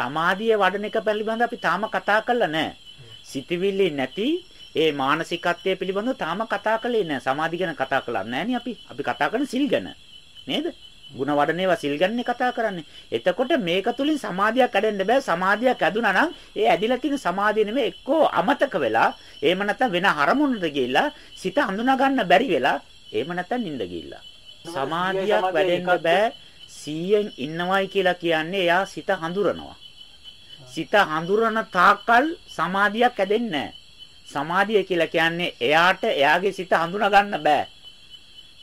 සමාධිය වඩන එක පිළිබඳව අපි තාම කතා කරලා නැහැ. සිතවිලි නැති ඒ මානසිකත්වය පිළිබඳව තාම කතා කළේ නැහැ. සමාධි ගැන කතා කළා නැහැ අපි. අපි කතා කරන සිල් ගැන. නේද? ಗುಣ වඩනේවා සිල් ගැනනේ කතා කරන්නේ. එතකොට මේක තුලින් සමාධියක් ඇදෙන්න බෑ. සමාධියක් ඇදුනා නම් ඒ ඇදිලා තියෙන සමාධිය නෙමෙයි එක්කෝ අමතක වෙලා, එහෙම නැත්නම් වෙන හරමුණට ගිහිල්ලා සිත හඳුනා ගන්න බැරි වෙලා, එහෙම නැත්නම් නිින්ද ගිහිල්ලා. සමාධියක් වැඩෙන්න බෑ. 100න් ඉන්නවයි කියලා කියන්නේ එයා සිත හඳුරනවා. සිත හඳුරන තාක්කල් සමාධියක් ඇදෙන්නේ නැහැ. සමාධිය කියලා කියන්නේ එයාට එයාගේ සිත හඳුනා ගන්න බෑ.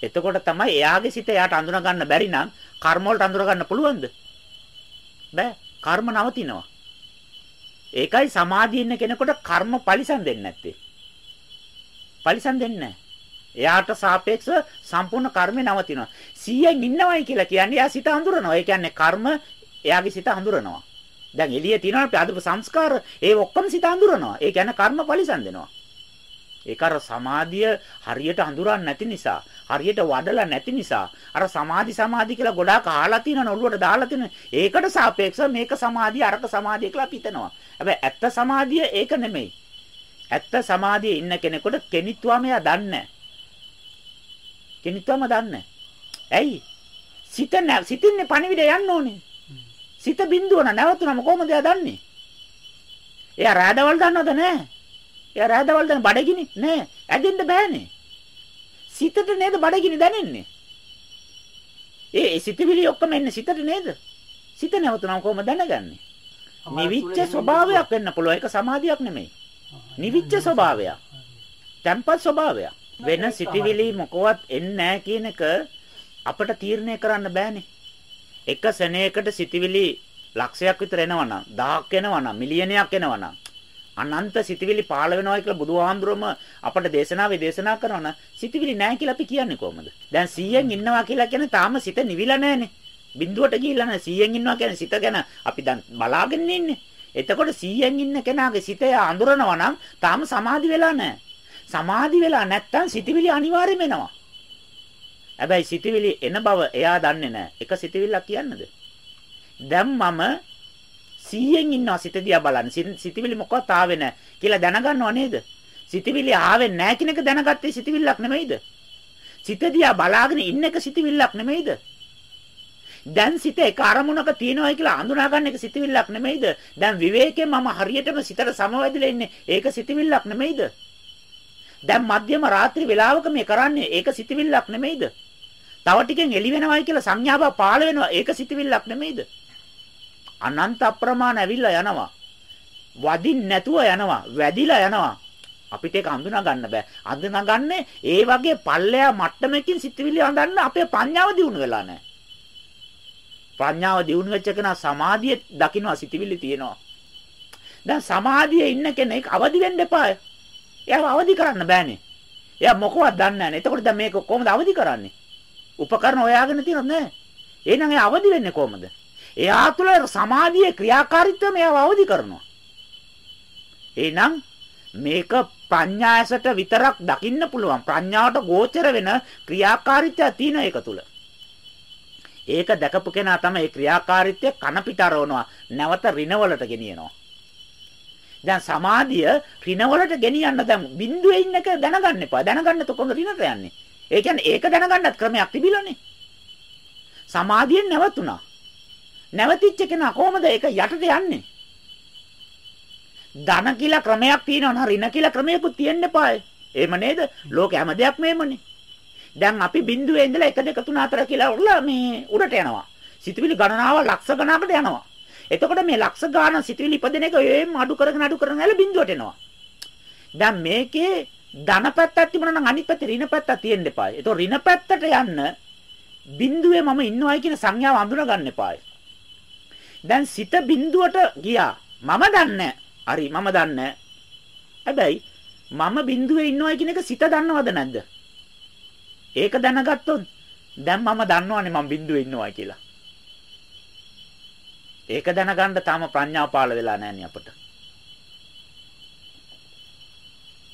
එතකොට තමයි එයාගේ සිත එයාට අඳුනා ගන්න බැරි නම් කර්ම වලට අඳුනා ගන්න පුළුවන්ද? බෑ. කර්ම නවතිනවා. ඒකයි සමාධිය ඉන්න කෙනෙකුට කර්ම පරිසම් දෙන්නේ නැත්තේ. පරිසම් දෙන්නේ නැහැ. එයාට සාපේක්ෂව සම්පූර්ණ කර්මේ නවතිනවා. 100න් ඉන්නවයි කියලා කියන්නේ එයා සිත අඳුරනවා. ඒ කියන්නේ කර්ම එයාගේ සිත අඳුරනවා. දැන් එළියේ තියෙනවා අපි අදපු සංස්කාර ඒ ඔක්කොම සිත අඳුරනවා. ඒ කියන්නේ කර්ම පරිසම් දෙනවා. ඒක අර සමාධිය හරියට හඳුරන්නේ නැති නිසා, හරියට වඩලා නැති නිසා, අර සමාධි සමාධි කියලා ගොඩාක් අහලා තියෙන ඔළුවට දාලා තියෙන ඒකට සාපේක්ෂව මේක සමාධිය අරක සමාධිය කියලා පිටනවා. හැබැයි ඇත්ත සමාධිය ඒක නෙමෙයි. ඇත්ත සමාධියේ ඉන්න කෙනෙකුට කෙනිත්වම එයා දන්නේ කෙනිත්වම දන්නේ ඇයි? සිත සිතින්නේ පණිවිඩ යන්න ඕනේ. සිත බින්දුවන නැවතුනම කොහොමද එයා දන්නේ? එයා රාදවල් දන්නවද නැහැ? එයා රාදවල් දැන් බඩගිනි නෑ ඇදෙන්න බෑනේ. සිතට නේද බඩගිනි දැනෙන්නේ. ඒ සිතවිලි ඔක්කොම එන්නේ සිතට නේද? සිත නැවතුනම කොහොම දැනගන්නේ? නිවිච්ච ස්වභාවයක් වෙන්න පුළුවන්. ඒක සමාධියක් නෙමෙයි. නිවිච්ච ස්වභාවයක්. tempat ස්වභාවයක්. වෙන සිතවිලි මොකවත් එන්නේ නැහැ කියන එක අපිට තීරණය කරන්න බෑනේ. එක සෙනෙයකට සිතවිලි ලක්ෂයක් විතර එනවා නම් 1000ක් එනවා නම් මිලියනයක් එනවා නම් අනන්ත සිතවිලි පාළ වෙනවා කියලා බුදුහාඳුරම අපට දේශනාවේ දේශනා කරනවා සිතවිලි නැහැ කියලා අපි කියන්නේ කොහොමද? දැන් 100න් ඉන්නවා කියලා කියන්නේ තාම සිත නිවිලා නැහනේ. බිඳුවට ගිහිල්ලා නැහැ 100න් ඉන්නවා කියන්නේ සිත ගැන අපි දැන් බලාගෙන ඉන්නේ. එතකොට 100න් ඉන්න කෙනාගේ සිතය අඳුරනවා නම් තාම සමාධි වෙලා නැහැ. සමාධි වෙලා නැත්තම් සිතවිලි අනිවාර්යයෙන්ම එනවා. හැබැයි සිතවිලි එන බව එයා දන්නේ නැහැ. එක සිතවිල්ලක් කියන්නද? දැන් මම 100න් ඉන්නවා සිත දිහා බලන්න. සිතවිලි මොකවත් ආවේ නැහැ කියලා දැනගන්නව නේද? සිතවිලි ආවේ නැහැ කියන එක දැනගත්තේ සිතවිල්ලක් නෙමෙයිද? සිත දිහා බලාගෙන ඉන්න එක සිතවිල්ලක් නෙමෙයිද? දැන් සිත එක අරමුණක තියෙනවා කියලා අඳුනා ගන්න එක සිතවිල්ලක් නෙමෙයිද? දැන් විවේකයෙන් මම හරියටම සිතට සමවැදිලා ඉන්නේ. ඒක සිතවිල්ලක් නෙමෙයිද? දැන් මධ්‍යම රාත්‍රී වෙලාවක මේ කරන්නේ ඒක සිතවිල්ලක් නෙමෙයිද? තව ටිකෙන් එළි වෙනවයි කියලා සංඥාව පාළ වෙනවා. ඒක සිතවිල්ලක් නෙමෙයිද? අනන්ත අප්‍රමාණ ඇවිල්ලා යනවා. වදින් නැතුව යනවා. වැදිලා යනවා. අපිට ඒක හඳුනා ගන්න බෑ. හඳුනාගන්නේ ඒ වගේ පල්ලෙයා මට්ටමකින් සිතවිලි හඳන්න අපේ ප්‍රඥාව දියුණු වෙලා නැහැ. ප්‍රඥාව දියුණු වෙච්ච කෙනා සමාධිය දකින්නවා සිතවිලි තියෙනවා. දැන් සමාධියේ ඉන්න කෙනෙක් අවදි වෙන්න එපා. එයාව අවදි කරන්න බෑනේ. එයා මොකවත් දන්නේ නැහැ. එතකොට දැන් මේක කොහොමද අවදි කරන්නේ? උපකරණ හොයාගෙන තියෙනවද නැහැ? එහෙනම් එයා අවදි වෙන්නේ කොහොමද? එයා තුළ සමාධියේ ක්‍රියාකාරීත්වය මෙයාව අවදි කරනවා. එහෙනම් මේක ප්‍රඥාසට විතරක් දකින්න පුළුවන්. ප්‍රඥාවට ගෝචර වෙන ක්‍රියාකාරීත්වය තියෙන එක තුල. ඒක දැකපු කෙනා තමයි මේ ක්‍රියාකාරීත්වය කන පිටරවනවා. නැවත රිනවලට ගෙනියනවා. දැන් සමාධිය රිනවලට ගෙනියන්න දැන් බිඳුවේ ඉන්න එක දැනගන්න එපා. දැනගන්න තොකොඳ රිනට යන්නේ. ඒ කියන්නේ ඒක දැනගන්නත් ක්‍රමයක් තිබිලානේ. සමාධියෙන් නැවතුණා. නැවතිච්ච කෙනා කොහොමද ඒක යටට යන්නේ? ධන කියලා ක්‍රමයක් තියෙනවා නම් ඍණ කියලා ක්‍රමයක්ත් තියෙන්න එපායි. එහෙම නේද? ලෝක හැම දෙයක්ම එහෙමනේ. දැන් අපි බිඳුවේ ඉඳලා 1 2 3 4 කියලා උරලා මේ උඩට යනවා. සිතුවිලි ගණනාව ලක්ෂ ගණනකට යනවා. එතකොට මේ ලක්ෂ ගාන සිතුවිලි ඉපදෙන එක එම් අඩු කරගෙන අඩු කරගෙන යලා බිඳුවට එනවා. දැන් මේකේ ධන පැත්තක් තිබුණා නම් අනිත් පැත්තේ ඍණ පැත්තක් තියෙන්න එපායි. ඒතකොට ඍණ පැත්තට යන්න බිඳුවේ මම ඉන්නවයි කියන සංඥාව අඳුන ගන්න එපායි. දැන් සිත බිඳුවට ගියා. මම දන්නේ හරි මම දන්නේ හැබැයි මම බිඳුවේ ඉන්නවා කියන එක සිත දන්නවද නැද්ද? ඒක දැනගත්තොත් දැන් මම දන්නවනේ මම බිඳුවේ ඉන්නවා කියලා. ඒක දැනගන්න තාම ප්‍රඥාව පාළ වෙලා නැහැ අපට.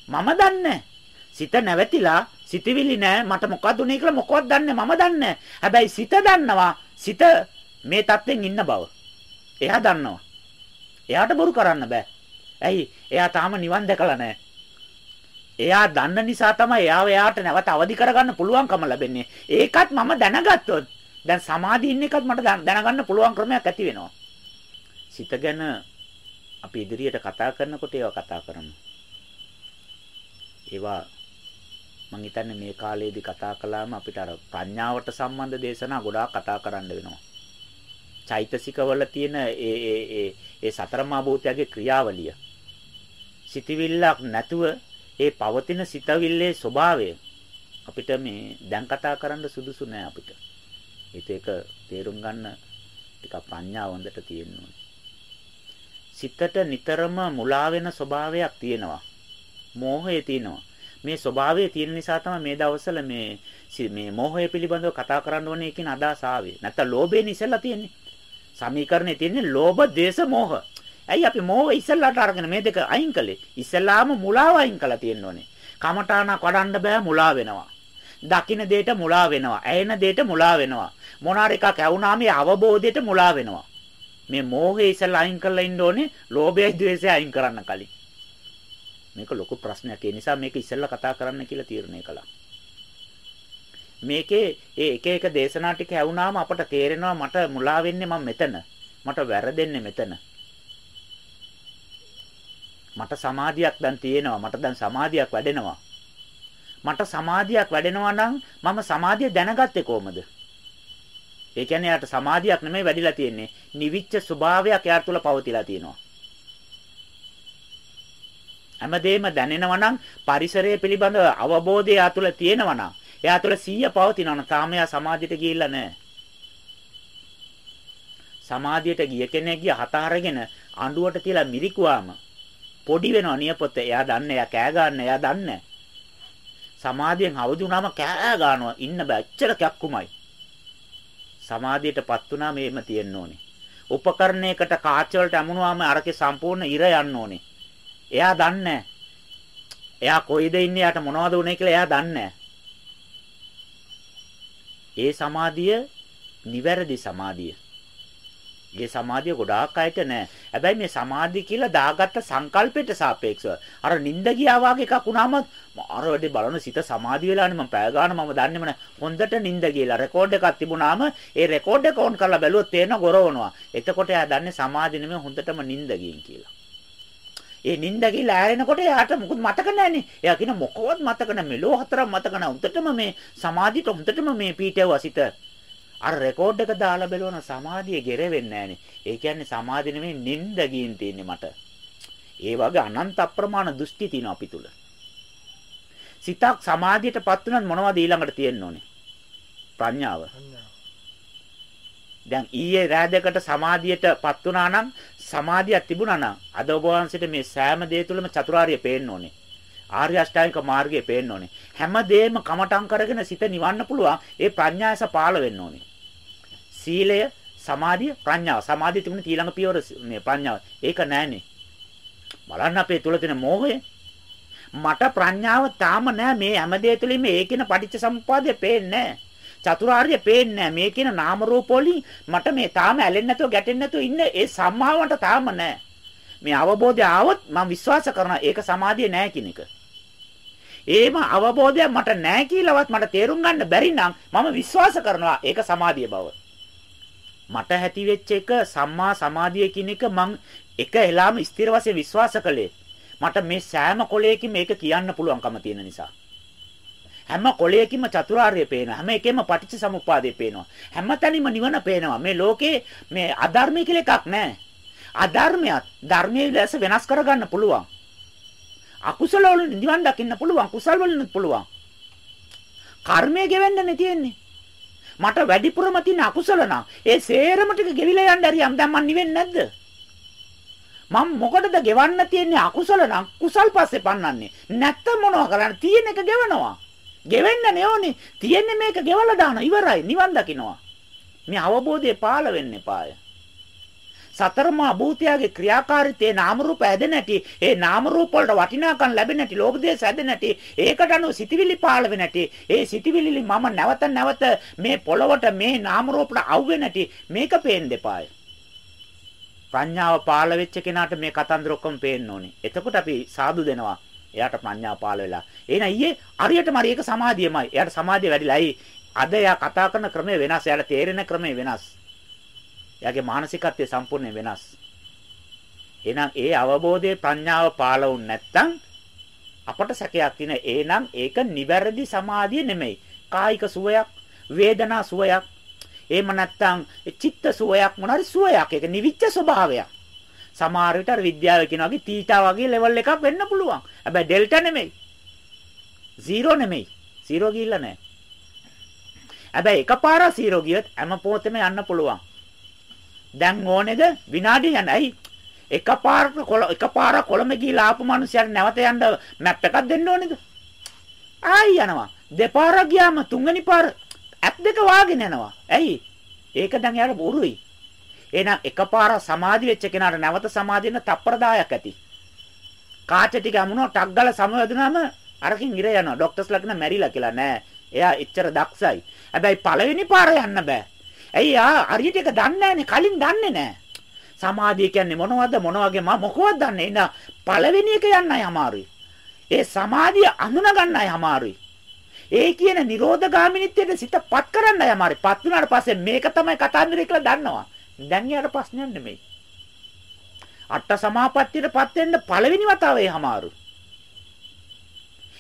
මම දන්නේ සිත නැවතිලා සිතවිලි නෑ මට මොකක්ද උනේ කියලා මොකවත් දන්නේ මම දන්නේ හැබැයි සිත දන්නවා සිත මේ தත්වෙන් ඉන්න බව එයා දන්නවා. එයාට බොරු කරන්න බෑ. ඇයි? එයා තාම නිවන් දැකලා නැහැ. එයා දන්න නිසා තමයි එයාව එයාට නැවත අවදි කරගන්න පුළුවන්කම ලැබෙන්නේ. ඒකත් මම දැනගත්තොත් දැන් සමාධිය ඉන්න එකත් මට දැනගන්න පුළුවන් ක්‍රමයක් ඇති වෙනවා. සිත ගැන අපි ඉදිරියට කතා කරනකොට ඒවා කතා කරමු. ඒවා මම හිතන්නේ මේ කාලේදී කතා කළාම අපිට අර ප්‍රඥාවට සම්බන්ධ දේශනා ගොඩාක් කතා කරන්න වෙනවා. චෛතසිකවල තියෙන ඒ ඒ ඒ ඒ සතරමා භූතයගේ ක්‍රියාවලිය. සිතවිල්ලක් නැතුව ඒ පවතින සිතවිල්ලේ ස්වභාවය අපිට මේ දැන් කතා කරන්න සුදුසු නෑ අපිට. ඒක තේරුම් ගන්න ටිකක් ප්‍රඥාව හොඳට තියෙන්න ඕනේ. සිතට නිතරම මුලා වෙන ස්වභාවයක් තියෙනවා. මෝහය තියෙනවා. මේ ස්වභාවය තියෙන නිසා තමයි මේ දවස්වල මේ මේ මෝහය පිළිබඳව කතා කරන්න ඕනේ කියන අදහස ආවේ. නැත්තම් ලෝභයෙන් ඉස්සෙල්ලා තියෙන්නේ. සමීකරණේ තියෙන්නේ ලෝභ, දේශ, මෝහ. ඇයි අපි මෝහ ඉස්සෙල්ලාට අරගෙන මේ දෙක අයින් කළේ? ඉස්සෙල්ලාම මුලාව අයින් කළා තියෙන්න ඕනේ. කමඨාණක් වඩන්න බෑ මුලා වෙනවා. දකින්න දෙයට මුලා වෙනවා. ඇයෙන දෙයට මුලා වෙනවා. මොනාර එකක් ඇවුනාම ඒ අවබෝධයට මුලා වෙනවා. මේ මෝහය ඉස්සෙල්ලා අයින් කරලා ඉන්න ඕනේ. ලෝභයයි ද්වේෂයයි අයින් කරන්න කලින්. මේක ලොකු ප්‍රශ්නයක්. ඒ නිසා මේක ඉස්සෙල්ලා කතා කරන්න කියලා තීරණය කළා. මේකේ ඒ එක එක දේශනා ටික ඇහුනාම අපට තේරෙනවා මට මුලා වෙන්නේ මම මෙතන. මට වැරදෙන්නේ මෙතන. මට සමාධියක් දැන් තියෙනවා. මට දැන් සමාධියක් වැඩෙනවා. මට සමාධියක් වැඩෙනවා නම් මම සමාධිය දැනගත්තේ කොහමද? ඒ කියන්නේ යාට සමාධියක් නෙමෙයි වැඩිලා තියෙන්නේ. නිවිච්ච ස්වභාවයක් යාට තුල පවතිලා තියෙනවා. හැමදේම දැනෙනවා නම් පරිසරය පිළිබඳ අවබෝධය යා තුළ තියෙනවා නම් එයා තුළ සීය පවතිනවා නම් තාම එයා සමාධියට ගිහිල්ලා නැහැ. සමාධියට ගිය කෙනෙක් ගිය හත අරගෙන අඬුවට තියලා මිරිකුවාම පොඩි වෙනවා නියපොත. එයා දන්නේ එයා කෑ ගන්න එයා දන්නේ. සමාධියෙන් අවදි වුණාම කෑ ගන්නවා ඉන්න බෑ. එච්චර කැක්කුමයි. සමාධියටපත් වුණාම මේම තියෙන්න ඕනේ. උපකරණයකට කාච වලට අමුණුවාම අරකේ සම්පූර්ණ ඉර යන්න ඕනේ. එයා දන්නේ එයා කොයිද ඉන්නේ යාට මොනවද උනේ කියලා එයා දන්නේ ඒ සමාධිය නිවැරදි සමාධිය. ඒ සමාධිය ගොඩාක් අයට නෑ. හැබැයි මේ සමාධිය කියලා දාගත්ත සංකල්පයට සාපේක්ෂව අර නිින්ද ගියා වගේ එකක් වුණාම අර වැඩි බලන සිත සමාධි වෙලානේ මම පැය ගන්න මම දන්නේම නෑ. හොඳට නිින්ද ගියලා රෙකෝඩ් එකක් තිබුණාම ඒ රෙකෝඩ් එක ඔන් කරලා බැලුවොත් තේරෙන ගොරවනවා. එතකොට එයා දන්නේ සමාධි නෙමෙයි හොඳටම නිින්ද ගියින් කියලා. ඒ නිින්ද ගිහලා ඇරෙනකොට එයාට මොකුත් මතක නැහැනේ. එයා කියන මොකවත් මතක නැහැ. මෙලෝ හතරක් මතක නැහැ. උන්ටම මේ සමාධියට උන්ටම මේ පීඨයව සිත. අර රෙකෝඩ් එක දාලා බලවන සමාධිය ගෙරෙවෙන්නේ නැහනේ. ඒ කියන්නේ සමාධිය නෙමෙයි නිින්ද ගින් තියෙන්නේ මට. ඒ වගේ අනන්ත අප්‍රමාණ දෘෂ්ටි තියෙනවා අපි තුල. සිතක් සමාධියටපත් වුණත් මොනවද ඊළඟට තියෙන්න ඕනේ? ප්‍රඥාව. දැන් ඊයේ රෑ දෙකට සමාධියටපත් වුණා නම් සමාධියක් තිබුණා නම් අද ඔබ වහන්සේට මේ සෑම දේ තුළම චතුරාර්ය පේන්න ඕනේ. ආර්ය අෂ්ටාංගික මාර්ගය පේන්න ඕනේ. හැම දෙයක්ම කමටම් කරගෙන සිත නිවන්න පුළුවන්. ඒ ප්‍රඥායස පාළ වෙන්න ඕනේ. සීලය, සමාධිය, ප්‍රඥාව. සමාධිය තිබුණේ ඊළඟ පියවර මේ ප්‍රඥාව. ඒක නෑනේ. බලන්න අපේ තුල තියෙන මෝහය. මට ප්‍රඥාව තාම නෑ මේ හැම දෙය තුළින්ම ඒකින පටිච්ච සමුප්පාදය පේන්නේ නෑ. චතුරාර්ය පේන්නේ නැහැ. මේ කියන නාම රූප වලින් මට මේ තාම ඇලෙන්නේ නැතුව ගැටෙන්නේ නැතුව ඉන්න ඒ සම්මාවට තාම නැහැ. මේ අවබෝධය ආවොත් මම විශ්වාස කරනවා ඒක සමාධිය නෑ කියන එක. ඒම අවබෝධයක් මට නෑ කියලාවත් මට තේරුම් ගන්න බැරි නම් මම විශ්වාස කරනවා ඒක සමාධිය බව. මට ඇති වෙච්ච එක සම්මා සමාධිය කියන එක මං එක එලාම ස්ථිර වශයෙන් විශ්වාස කළේ. මට මේ සෑම කොලයකින් මේක කියන්න පුළුවන්කම තියෙන නිසා. හැම කොළයකින්ම චතුරාර්ය පේනවා. හැම එකෙම පටිච්ච සමුප්පාදය පේනවා. හැම තැනම නිවන පේනවා. මේ ලෝකේ මේ අධර්මය කියලා එකක් නැහැ. අධර්මයක් ධර්මයේ ලෙස වෙනස් කරගන්න පුළුවන්. අකුසල වලින් නිවන් දකින්න පුළුවන්. කුසල වලින් පුළුවන්. කර්මය ගෙවෙන්නනේ තියෙන්නේ. මට වැඩිපුරම තියෙන අකුසල නම් ඒ සේරම ටික ගෙවිලා යන්න හරියම් දැන් මන් නිවෙන්නේ නැද්ද? මම මොකටද ගෙවන්න තියෙන්නේ අකුසල නම් කුසල් පස්සේ පන්නන්නේ. නැත්තම් මොනව කරන්නේ? තියෙන එක ගෙවනවා. ගෙවෙන්න නෙෝනේ. තියෙන්නේ මේක ගෙවලා දාන ඉවරයි. නිවන් දකින්නවා. මේ අවබෝධය පාළ වෙන්න එපාය. සතරමා භූතයාගේ ක්‍රියාකාරීත්වයේ නාම රූප ඇදෙන නැටි ඒ නාම රූප වලට වටිනාකම් ලැබෙන නැටි ලෝභ දේශ ඇදෙන නැටි ඒකට අනුව සිටිවිලි පාළ වෙන නැටි ඒ සිටිවිලි මම නැවත නැවත මේ පොළවට මේ නාම රූපට අවු වෙන නැටි මේක පේන්න දෙපාය ප්‍රඥාව පාළ වෙච්ච කෙනාට මේ කතන්දර ඔක්කොම පේන්න ඕනේ. එතකොට අපි සාදු දෙනවා. එයාට ප්‍රඥාව පාළ වෙලා. එහෙනම් ඊයේ හරියටම හරි ඒක සමාධියමයි. එයාට සමාධිය වැඩිලායි. අද එයා කතා කරන ක්‍රමය වෙනස්. එයාට තේරෙන ක්‍රමය වෙනස්. එයාගේ මානසිකත්වය සම්පූර්ණයෙන් වෙනස්. එහෙනම් ඒ අවබෝධයේ ප්‍රඥාව පාළ වුනේ නැත්නම් අපට සැකයක් තියෙන එහෙනම් ඒක නිවැරදි සමාධිය නෙමෙයි. කායික සුවයක්, වේදනා සුවයක්, එහෙම නැත්නම් චිත්ත සුවයක් මොනවාරි සුවයක්. ඒක නිවිච්ච ස්වභාවයක්. සමහර විට අර විද්‍යාව කියන වගේ තීටා වගේ ලෙවල් එකක් වෙන්න පුළුවන්. හැබැයි ඩෙල්ටා නෙමෙයි. 0 නෙමෙයි. 0 ගිහිල්ලා නැහැ. හැබැයි එකපාරක් 0 ගියොත් හැම පොතෙම යන්න පුළුවන්. දැන් ඕනේද විනාඩි යන. ඇයි? එකපාරට කොළ එකපාරක් කොළඹ ගිහිලා ආපු මිනිස්සුන්ට නැවත යන්න මැප් එකක් දෙන්න ඕනේද? ආයි යනවා. දෙපාරක් ගියාම තුන්වෙනි පාර ඇප් දෙක වාගෙන යනවා. ඇයි? ඒක දැන් යාර බොරුයි. එහෙනම් එකපාර සමාධි වෙච්ච කෙනාට නැවත සමාධි වෙන තප්පර 10ක් ඇති. කාච ටික අමුණෝ ටක් ගාලා සමවැදුනම අරකින් ඉර යනවා. ડોක්ටර්ස්ලා කියන මැරිලා කියලා නෑ. එයා එච්චර දක්ෂයි. හැබැයි පළවෙනි පාර යන්න බෑ. ඇයි ආ හරියට ඒක දන්නේ නෑනේ. කලින් දන්නේ නෑ. සමාධිය කියන්නේ මොනවද මොන වගේ මම මොකවත් දන්නේ නෑ. පළවෙනි එක යන්නයි අමාරුයි. ඒ සමාධිය අඳුන ගන්නයි අමාරුයි. ඒ කියන නිරෝධගාමිනිත්වයට සිතපත් කරන්නයි අමාරුයි. පත් වුණාට පස්සේ මේක තමයි කතාන්දරය කියලා දන්නවා. දැන් යාට ප්‍රශ්නයක් නෙමෙයි. අට සමාපත්තියටපත් වෙන්න පළවෙනි වතාවේ හමාරු.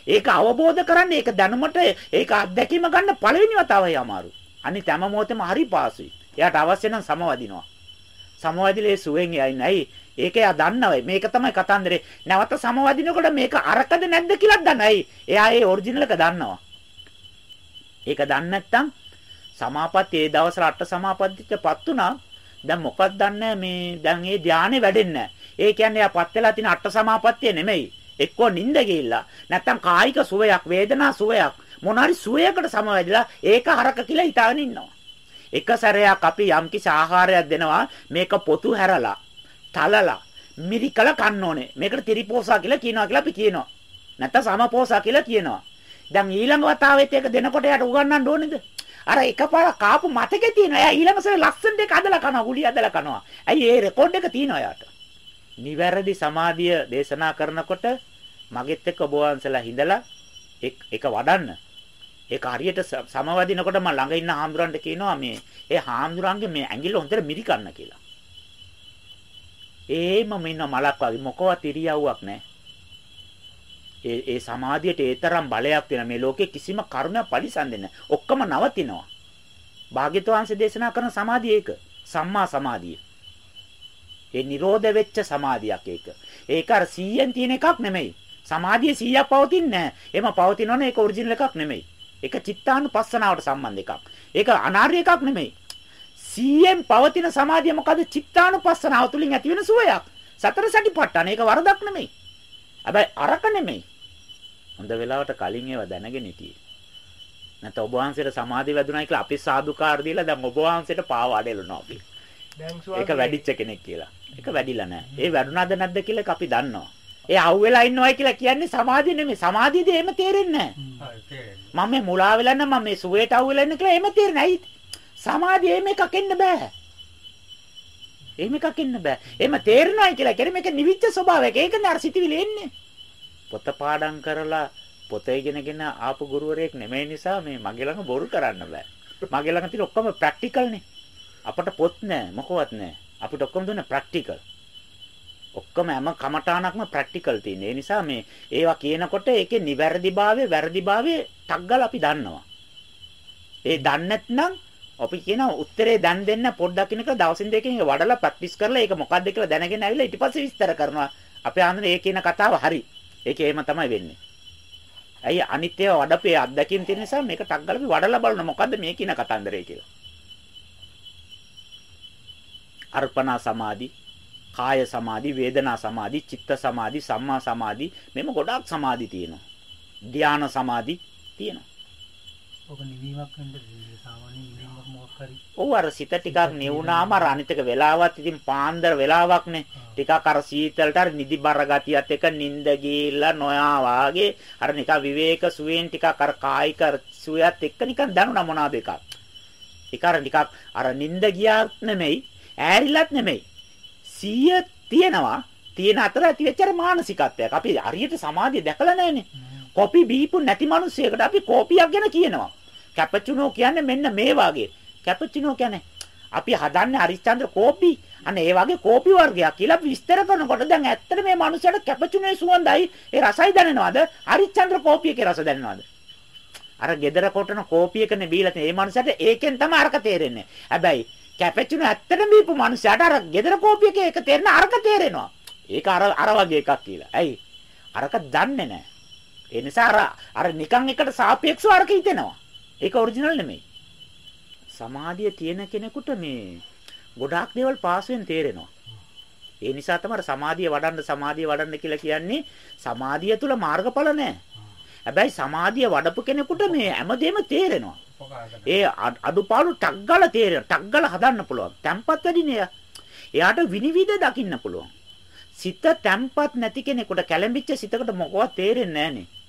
ඒක අවබෝධ කරන්නේ ඒක දැනුමට ඒක අත්දැකීම ගන්න පළවෙනි වතාවේ අමාරු. අනිත් හැම මොහොතෙම හරි පාසුයි. එයාට අවශ්‍ය නම් සමවදිනවා. සමවදිලේ සුවෙන් යයි නැයි. ඒක එයා දන්නවයි. මේක තමයි කතන්දරේ. නැවත සමවදිනකොට මේක අරකද නැද්ද කියලා දන්නයි. එයා ඒ ඔරිජිනල් එක දන්නවා. ඒක දන්නේ නැත්නම් සමාපatti ඒ දවස්වල අට සමාපත්තියටපත් වුණා දැන් මොකක්ද දන්නේ මේ දැන් මේ ධානය වැඩෙන්නේ ඒ කියන්නේ යාපත් වෙලා තියෙන අට සමාපත්තිය නෙමෙයි. එක්කෝ නිින්ද ගිහිල්ලා නැත්තම් කායික සුවයක් වේදනා සුවයක් මොනාරි සුවයකට සමවැදිලා ඒක හරක කියලා හිතාගෙන ඉන්නවා. එක සැරයක් අපි යම්කිසි ආහාරයක් දෙනවා මේක පොතු හැරලා තලලා මිරිකල කන්න ඕනේ. මේකට තිරිපෝසා කියලා කියනවා කියලා අපි කියනවා. නැත්තම් සමපෝසා කියලා කියනවා. දැන් ඊළඟ වතාවෙත් ඒක දෙනකොට යට උගන්නන්න ඕනේද? අර එකපාර කාපු මතකේ තියෙනවා. එයා ඊළඟ සැරේ ලස්සන දෙක අදලා කනවා, ගුලි අදලා කනවා. ඇයි ඒ රෙකෝඩ් එක තියෙනවා යාට. නිවැරදි සමාධිය දේශනා කරනකොට මගෙත් එක්ක ඔබ වහන්සලා හිඳලා ඒක වඩන්න. ඒක හරියට සමවදිනකොට මම ළඟ ඉන්න හාමුදුරන්ට කියනවා මේ ඒ හාමුදුරන්ගේ මේ ඇඟිල්ල හොඳට මිරිකන්න කියලා. ඒම මෙන්න මලක් වගේ මොකවත් ඉරියව්වක් නැහැ. ඒ ඒ සමාධියට ඒ තරම් බලයක් තියෙන මේ ලෝකේ කිසිම කර්මයක් පරිසම් දෙන්න. ඔක්කොම නවතිනවා. භාග්‍යතුන්සේ දේශනා කරන සමාධිය ඒක. සම්මා සමාධිය. ඒ නිරෝධ වෙච්ච සමාධියක් ඒක. ඒක අර 100න් තියෙන එකක් නෙමෙයි. සමාධිය 100ක් පවතින්නේ නැහැ. එහෙම පවතිනවනේ ඒක ඔරිජිනල් එකක් නෙමෙයි. ඒක චිත්තානුපස්සනාවට සම්බන්ධ එකක්. ඒක අනාර්ය එකක් නෙමෙයි. 100න් පවතින සමාධිය මොකද? චිත්තානුපස්සනාව තුලින් ඇති වෙන සුවයක්. සතර සටිපට්ඨාන ඒක වරදක් නෙමෙයි. හැබැයි අරක නෙමෙයි. හොඳ වෙලාවට කලින් ඒවා දැනගෙන හිටියේ. නැත්නම් ඔබ වහන්සේට සමාධිය වැදුනායි කියලා අපි සාදුකාර දීලා දැන් ඔබ වහන්සේට පාව අඩෙලනවා අපි. ඒක වැඩිච්ච කෙනෙක් කියලා. ඒක වැඩිලා නැහැ. ඒ වැඩුණාද නැද්ද කියලා අපි දන්නවා. ඒ අහුවෙලා ඉන්නවයි කියලා කියන්නේ සමාධිය නෙමෙයි. සමාධියද එහෙම තේරෙන්නේ නැහැ. මම මේ මුලා වෙලා නම් මම මේ සුවේට අහුවෙලා ඉන්න කියලා එහෙම තේරෙන්නේ නැයි. සමාධිය එහෙම එකක් එන්න බෑ. එහෙම එකක් එන්න බෑ. එහෙම තේරෙනවයි කියලා කියන්නේ මේක නිවිච්ච ස්වභාවයක්. ඒකනේ අර සිටිවිලි එන්නේ. පොත පාඩම් කරලා පොත ඉගෙනගෙන ආපු ගුරුවරයෙක් නෙමෙයි නිසා මේ මගේ ළඟ බොරු කරන්න බෑ. මගේ ළඟ තියෙන ඔක්කොම ප්‍රැක්ටිකල්නේ. අපට පොත් නෑ මොකවත් නෑ. අපිට ඔක්කොම දුන්නේ ප්‍රැක්ටිකල්. ඔක්කොම හැම කමඨාණක්ම ප්‍රැක්ටිකල් තියෙන. ඒ නිසා මේ ඒවා කියනකොට ඒකේ නිවැරදිභාවය වැරදිභාවය ටග්ගල අපි දන්නවා. ඒ දන්නේ නැත්නම් අපි කියනවා උත්තරේ දැන් දෙන්න පොඩ්ඩක් ඉන්නක දවසින් දෙකකින් වඩලා ප්‍රැක්ටිස් කරලා ඒක මොකක්ද කියලා දැනගෙන ඇවිල්ලා ඊට පස්සේ විස්තර කරනවා. අපේ ආන්දර ඒ කියන කතාව හරි. ඒක එහෙම තමයි වෙන්නේ. ඇයි අනිත්‍යව වඩපේ අත්දැකීම් තියෙන නිසා මේක ටක් ගාලා අපි වඩලා බලන මොකද්ද මේ කියන කතන්දරේ කියලා. අර්පණා සමාධි, කාය සමාධි, වේදනා සමාධි, චිත්ත සමාධි, සම්මා සමාධි මෙම ගොඩාක් සමාධි තියෙනවා. ධානා සමාධි තියෙනවා. ඔක නිවීමක් වෙන්න සාමාන්‍ය නිවීමක් මොකක් හරි. ඔව් අර සිත ටිකක් නිවුනාම අර අනිතක වෙලාවත් ඉතින් පාන්දර වෙලාවක්නේ. ටිකක් අර සීතලට අර නිදි බර ගතියත් එක නිින්ද ගිහිල්ලා නොයා වාගේ අර නිකන් විවේක සුවේන් ටිකක් අර කායික සුවයත් එක්ක නිකන් දැනුණා මොනවාද එකක්. ඒක අර ටිකක් අර නිින්ද ගියාත් නෙමෙයි ඈරිලත් නෙමෙයි. සිහිය තියෙනවා. තියෙන අතර ඇති වෙච්ච මානසිකත්වයක්. අපි හරියට සමාධිය දැකලා නැහැනේ. කොපි බීපු නැති මිනිස්සෙකුට අපි කෝපියක් ගැන කියනවා. කැපචුනෝ කියන්නේ මෙන්න මේ වාගේ. කැපචුනෝ කියන්නේ අපි හදන්නේ හරිචන්ද්‍ර කෝපි. අන්න ඒ වගේ කෝපි වර්ගයක් කියලා විස්තර කරනකොට දැන් ඇත්තට මේ මනුස්සයාට කැපචුනේ සුවඳයි ඒ රසයි දැනෙනවද? හරිචන්ද්‍ර කෝපියකේ රස දැනෙනවද? අර gedara කොටන කෝපියකනේ බීලා තියෙන. ඒ මනුස්සයාට ඒකෙන් තමයි අරක තේරෙන්නේ. හැබැයි කැපචුන ඇත්තටම බීපු මනුස්සයාට අර gedara කෝපියකේ ඒක තේරෙන අරක තේරෙනවා. ඒක අර අර වගේ එකක් කියලා. ඇයි? අරක දන්නේ නැහැ. ඒ නිසා අර අර නිකන් එකට සාපේක්ෂව අරක හිතෙනවා. ඒක ඔරිජිනල් නෙමෙයි. සමාධිය තියෙන කෙනෙකුට මේ ගොඩාක් දේවල් පාසුවෙන් තේරෙනවා. ඒ නිසා තමයි සමාධිය වඩන්න සමාධිය වඩන්න කියලා කියන්නේ සමාධිය තුල මාර්ගඵල නැහැ. හැබැයි සමාධිය වඩපු කෙනෙකුට මේ හැමදේම තේරෙනවා. ඒ අඩුපාඩු ටක් ගාලා තේරෙනවා. ටක් ගාලා හදන්න පුළුවන්. tempat වැඩිනේ. එයාට විනිවිද දකින්න පුළුවන්. සිත tempat නැති කෙනෙකුට කැළඹිච්ච සිතකට මොකවත් තේරෙන්නේ නැහනේ.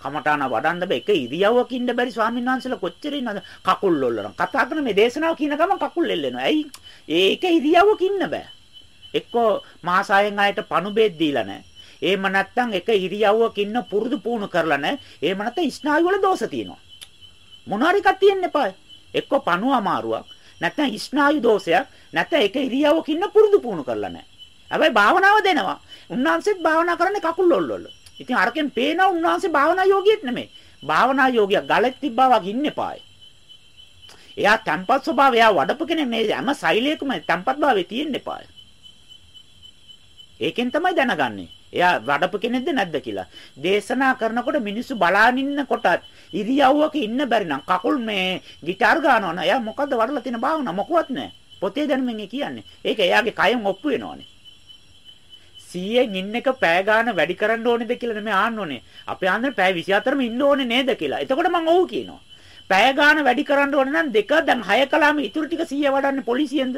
කමඨාන වඩන්න බෑ. එක ඉරියව්වක ඉන්න බැරි ස්වාමීන් වහන්සේලා කොච්චර ඉන්නවද? කකුල් ලොල්ලන කතා කරන මේ දේශනාව කියන ගමන් කකුල් එල්ලෙනවා. ඇයි? ඒක ඉරියව්වක ඉන්න බෑ. එක්කෝ මාසායෙන් අයට පණුබෙත් දීලා නැහැ. එහෙම නැත්නම් එක ඉරියව්වක ඉන්න පුරුදු පුහුණු කරලා නැහැ. එහෙම නැත්නම් ස්නායු වල දෝෂ තියෙනවා. මොනාරි එකක් තියෙන්න එපා එක්කෝ පණුව අමාරුවක් නැත්නම් ස්නායු දෝෂයක් නැත්නම් එක ඉරියව්වක ඉන්න පුරුදු පුහුණු කරලා නැහැ. හැබැයි භාවනාව දෙනවා. උන්වහන්සේත් භාවනා කරන්නේ කකුල් ලොල්ලොල්ල ඉතින් අරකින් පේනවා උන්වහන්සේ භාවනා යෝගියෙක් නෙමෙයි. භාවනා යෝගියා ගලෙත් තිබ්බා වගේ ඉන්න එපායි. එයා තම්පත් ස්වභාවය එයා වඩපු කෙනෙක් මේ හැම සෛලයකම තම්පත් භාවයේ තියෙන්න එපායි. ඒකෙන් තමයි දැනගන්නේ. එයා වඩපු කෙනෙක්ද නැද්ද කියලා. දේශනා කරනකොට මිනිස්සු බලාගෙන ඉන්නකොටත් ඉරියව්වක ඉන්න බැරි නම් කකුල් මේ গিitar ගන්නවා නේද? එයා මොකද්ද වඩලා තියෙන භාවනාව මොකවත් නැහැ. පොතේ දැනුමින් කියන්නේ. ඒක එයාගේ කයෙන් ඔප්පු වෙනවනේ. 100න් ඉන්න එක පෑ ගන්න වැඩි කරන්න ඕනේද කියලා නෙමෙයි ආන්න ඕනේ. අපේ ආන්දර පෑ 24ම ඉන්න ඕනේ නේද කියලා. එතකොට මම ඔව් කියනවා. පෑ ගන්න වැඩි කරන්න ඕනේ නම් දෙක දැන් 6 කලාම ඉතුරු ටික 100 වඩන්නේ පොලිසියෙන්ද?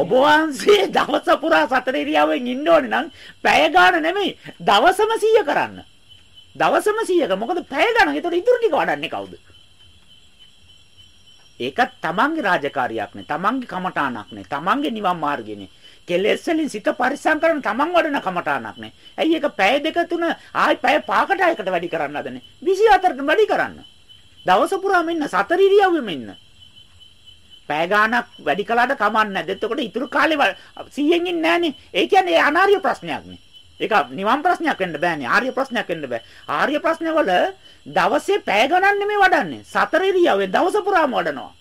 ඔබ වහන්සේ දවස පුරා සතර ඉරියව්වෙන් ඉන්න ඕනේ නම් පැය ගන්න නෙමෙයි දවසම 100 කරන්න. දවසම 100ක මොකද පැය ගන්න. ඒතකොට ඉතුරු ටික වඩන්නේ කවුද? ඒකත් තමන්ගේ රාජකාරියක් නේ. තමන්ගේ කමඨාණක් නේ. තමන්ගේ නිවන් මාර්ගයනේ. කෙලෙස් වලින් සිත පරිස්සම් කරන තමන් වඩන කමඨාණක් නේ. ඇයි ඒක පැය දෙක තුන ආයි පැය පහකට ආයකට වැඩි කරන්න හදන්නේ? 24ට වැඩි කරන්න. දවස පුරාම ඉන්න සතර ඉරියව්වෙම ඉන්න. පැය ගාණක් වැඩි කළාට කමක් නැහැ. එතකොට ඉතුරු කාලේ 100න් ඉන්නේ නැහනේ. ඒ කියන්නේ අනාර්ය ප්‍රශ්නයක් නේ. ඒක නිවන් ප්‍රශ්නයක් වෙන්න බෑනේ. ආර්ය ප්‍රශ්නයක් වෙන්න බෑ. ආර්ය ප්‍රශ්නවල දවසේ පැය ගණන් නෙමෙයි වඩන්නේ. සතර ඉරියව්වෙන් දවස පුරාම වඩනවා.